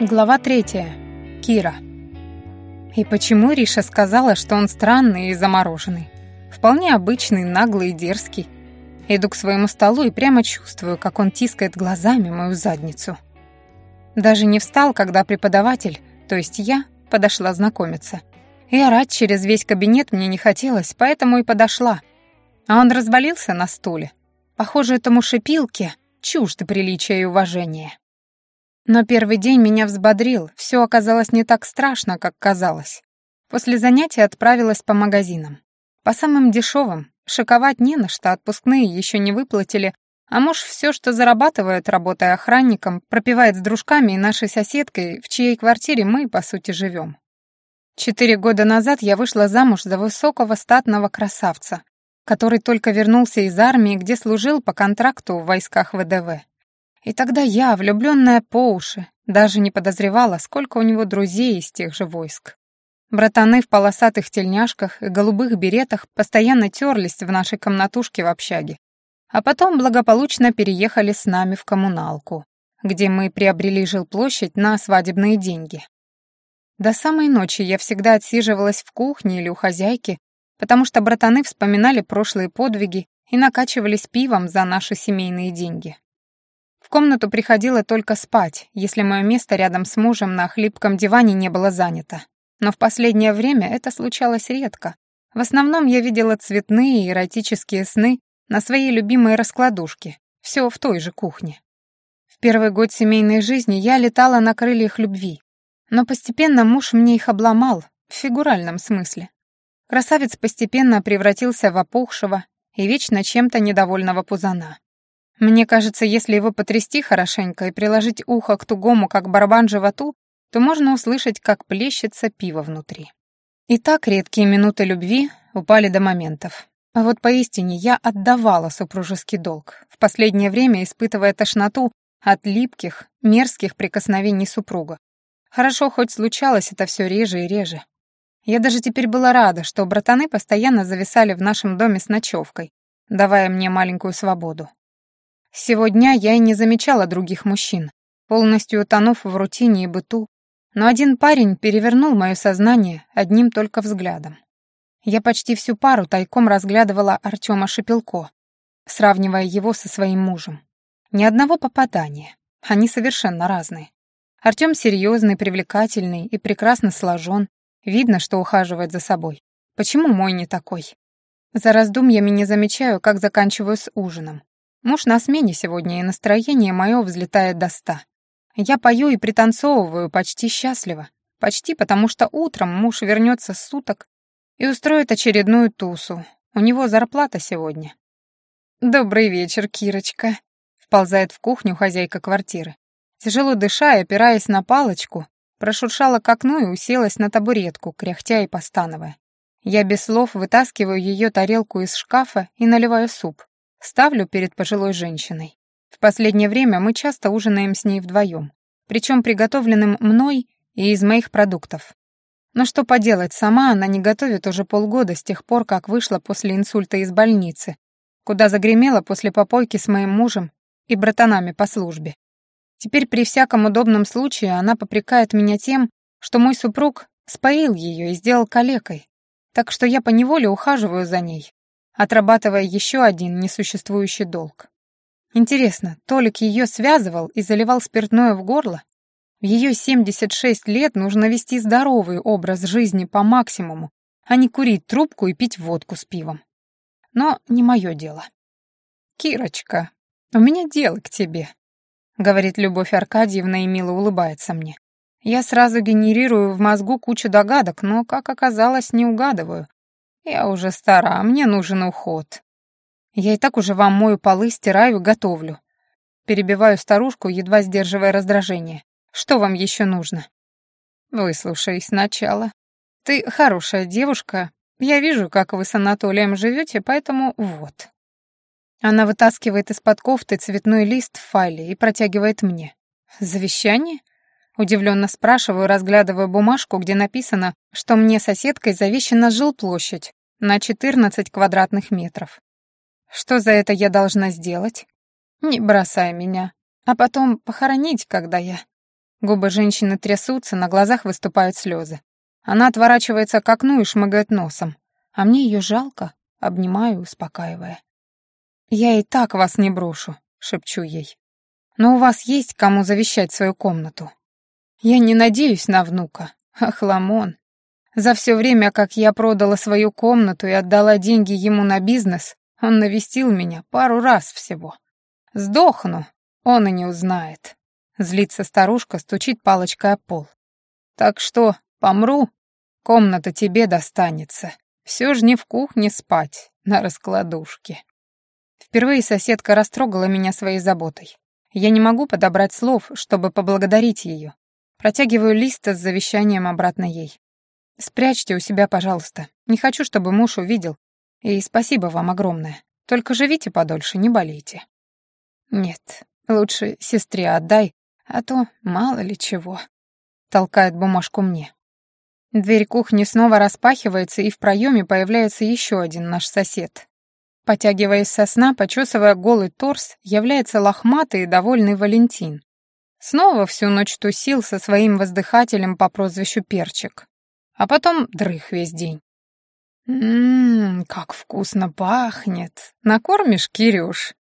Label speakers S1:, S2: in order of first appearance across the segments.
S1: Глава третья. Кира. И почему Риша сказала, что он странный и замороженный? Вполне обычный, наглый и дерзкий. Иду к своему столу и прямо чувствую, как он тискает глазами мою задницу. Даже не встал, когда преподаватель, то есть я, подошла знакомиться. И орать через весь кабинет мне не хотелось, поэтому и подошла. А он развалился на стуле. Похоже, этому шипилке чужды приличия и уважения. Но первый день меня взбодрил, все оказалось не так страшно, как казалось. После занятия отправилась по магазинам. По самым дешевым, шиковать не на что, отпускные еще не выплатили, а муж все, что зарабатывает, работая охранником, пропивает с дружками и нашей соседкой, в чьей квартире мы, по сути, живем. Четыре года назад я вышла замуж за высокого статного красавца, который только вернулся из армии, где служил по контракту в войсках ВДВ. И тогда я, влюбленная по уши, даже не подозревала, сколько у него друзей из тех же войск. Братаны в полосатых тельняшках и голубых беретах постоянно терлись в нашей комнатушке в общаге. А потом благополучно переехали с нами в коммуналку, где мы приобрели жилплощадь на свадебные деньги. До самой ночи я всегда отсиживалась в кухне или у хозяйки, потому что братаны вспоминали прошлые подвиги и накачивались пивом за наши семейные деньги. В комнату приходила только спать, если мое место рядом с мужем на хлипком диване не было занято. Но в последнее время это случалось редко. В основном я видела цветные эротические сны на своей любимой раскладушке, все в той же кухне. В первый год семейной жизни я летала на крыльях любви, но постепенно муж мне их обломал, в фигуральном смысле. Красавец постепенно превратился в опухшего и вечно чем-то недовольного пузана. Мне кажется, если его потрясти хорошенько и приложить ухо к тугому, как барабан животу, то можно услышать, как плещется пиво внутри. И так редкие минуты любви упали до моментов. А вот поистине я отдавала супружеский долг, в последнее время испытывая тошноту от липких, мерзких прикосновений супруга. Хорошо, хоть случалось это все реже и реже. Я даже теперь была рада, что братаны постоянно зависали в нашем доме с ночевкой, давая мне маленькую свободу. Сегодня я и не замечала других мужчин, полностью утонув в рутине и быту, но один парень перевернул мое сознание одним только взглядом. Я почти всю пару тайком разглядывала Артема Шепелко, сравнивая его со своим мужем. Ни одного попадания, они совершенно разные. Артем серьезный, привлекательный и прекрасно сложен, видно, что ухаживает за собой. Почему мой не такой? За раздумьями не замечаю, как заканчиваю с ужином. Муж на смене сегодня, и настроение мое взлетает до ста. Я пою и пританцовываю почти счастливо. Почти потому, что утром муж вернется с суток и устроит очередную тусу. У него зарплата сегодня. «Добрый вечер, Кирочка», — вползает в кухню хозяйка квартиры. Тяжело дыша и опираясь на палочку, прошуршала к окну и уселась на табуретку, кряхтя и постановая. Я без слов вытаскиваю ее тарелку из шкафа и наливаю суп. Ставлю перед пожилой женщиной. В последнее время мы часто ужинаем с ней вдвоем, причем приготовленным мной и из моих продуктов. Но что поделать, сама она не готовит уже полгода с тех пор, как вышла после инсульта из больницы, куда загремела после попойки с моим мужем и братанами по службе. Теперь при всяком удобном случае она попрекает меня тем, что мой супруг споил ее и сделал калекой, так что я поневоле ухаживаю за ней, отрабатывая еще один несуществующий долг. Интересно, Толик ее связывал и заливал спиртное в горло? В ее 76 лет нужно вести здоровый образ жизни по максимуму, а не курить трубку и пить водку с пивом. Но не мое дело. «Кирочка, у меня дело к тебе», — говорит Любовь Аркадьевна и мило улыбается мне. Я сразу генерирую в мозгу кучу догадок, но, как оказалось, не угадываю, я уже стара, мне нужен уход. Я и так уже вам мою полы, стираю готовлю. Перебиваю старушку, едва сдерживая раздражение. Что вам еще нужно? Выслушай сначала. Ты хорошая девушка. Я вижу, как вы с Анатолием живете, поэтому вот. Она вытаскивает из-под кофты цветной лист в файле и протягивает мне. «Завещание?» Удивленно спрашиваю, разглядывая бумажку, где написано, что мне соседкой завещана жилплощадь, на 14 квадратных метров. Что за это я должна сделать? Не бросай меня, а потом похоронить, когда я... Губы женщины трясутся, на глазах выступают слезы. Она отворачивается к окну и шмыгает носом. А мне ее жалко, обнимаю, успокаивая. «Я и так вас не брошу», — шепчу ей. «Но у вас есть кому завещать свою комнату. Я не надеюсь на внука. Ах, Ламон. За все время, как я продала свою комнату и отдала деньги ему на бизнес, он навестил меня пару раз всего. Сдохну, он и не узнает. Злится старушка, стучит палочкой о пол. Так что, помру, комната тебе достанется. Все ж не в кухне спать, на раскладушке. Впервые соседка растрогала меня своей заботой. Я не могу подобрать слов, чтобы поблагодарить ее. Протягиваю лист с завещанием обратно ей. «Спрячьте у себя, пожалуйста. Не хочу, чтобы муж увидел. И спасибо вам огромное. Только живите подольше, не болейте». «Нет, лучше сестре отдай, а то мало ли чего». Толкает бумажку мне. Дверь кухни снова распахивается, и в проеме появляется еще один наш сосед. Потягиваясь со сна, почесывая голый торс, является лохматый и довольный Валентин. Снова всю ночь тусил со своим воздыхателем по прозвищу Перчик. А потом дрых весь день. «Ммм, как вкусно пахнет! Накормишь, Кирюш?»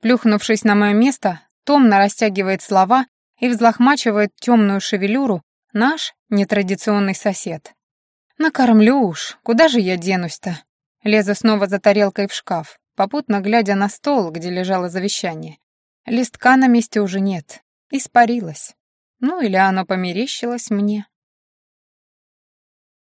S1: Плюхнувшись на мое место, томно растягивает слова и взлохмачивает темную шевелюру наш нетрадиционный сосед. «Накормлю уж, куда же я денусь-то?» Лезу снова за тарелкой в шкаф, попутно глядя на стол, где лежало завещание. Листка на месте уже нет, испарилась. Ну или оно померещилось мне.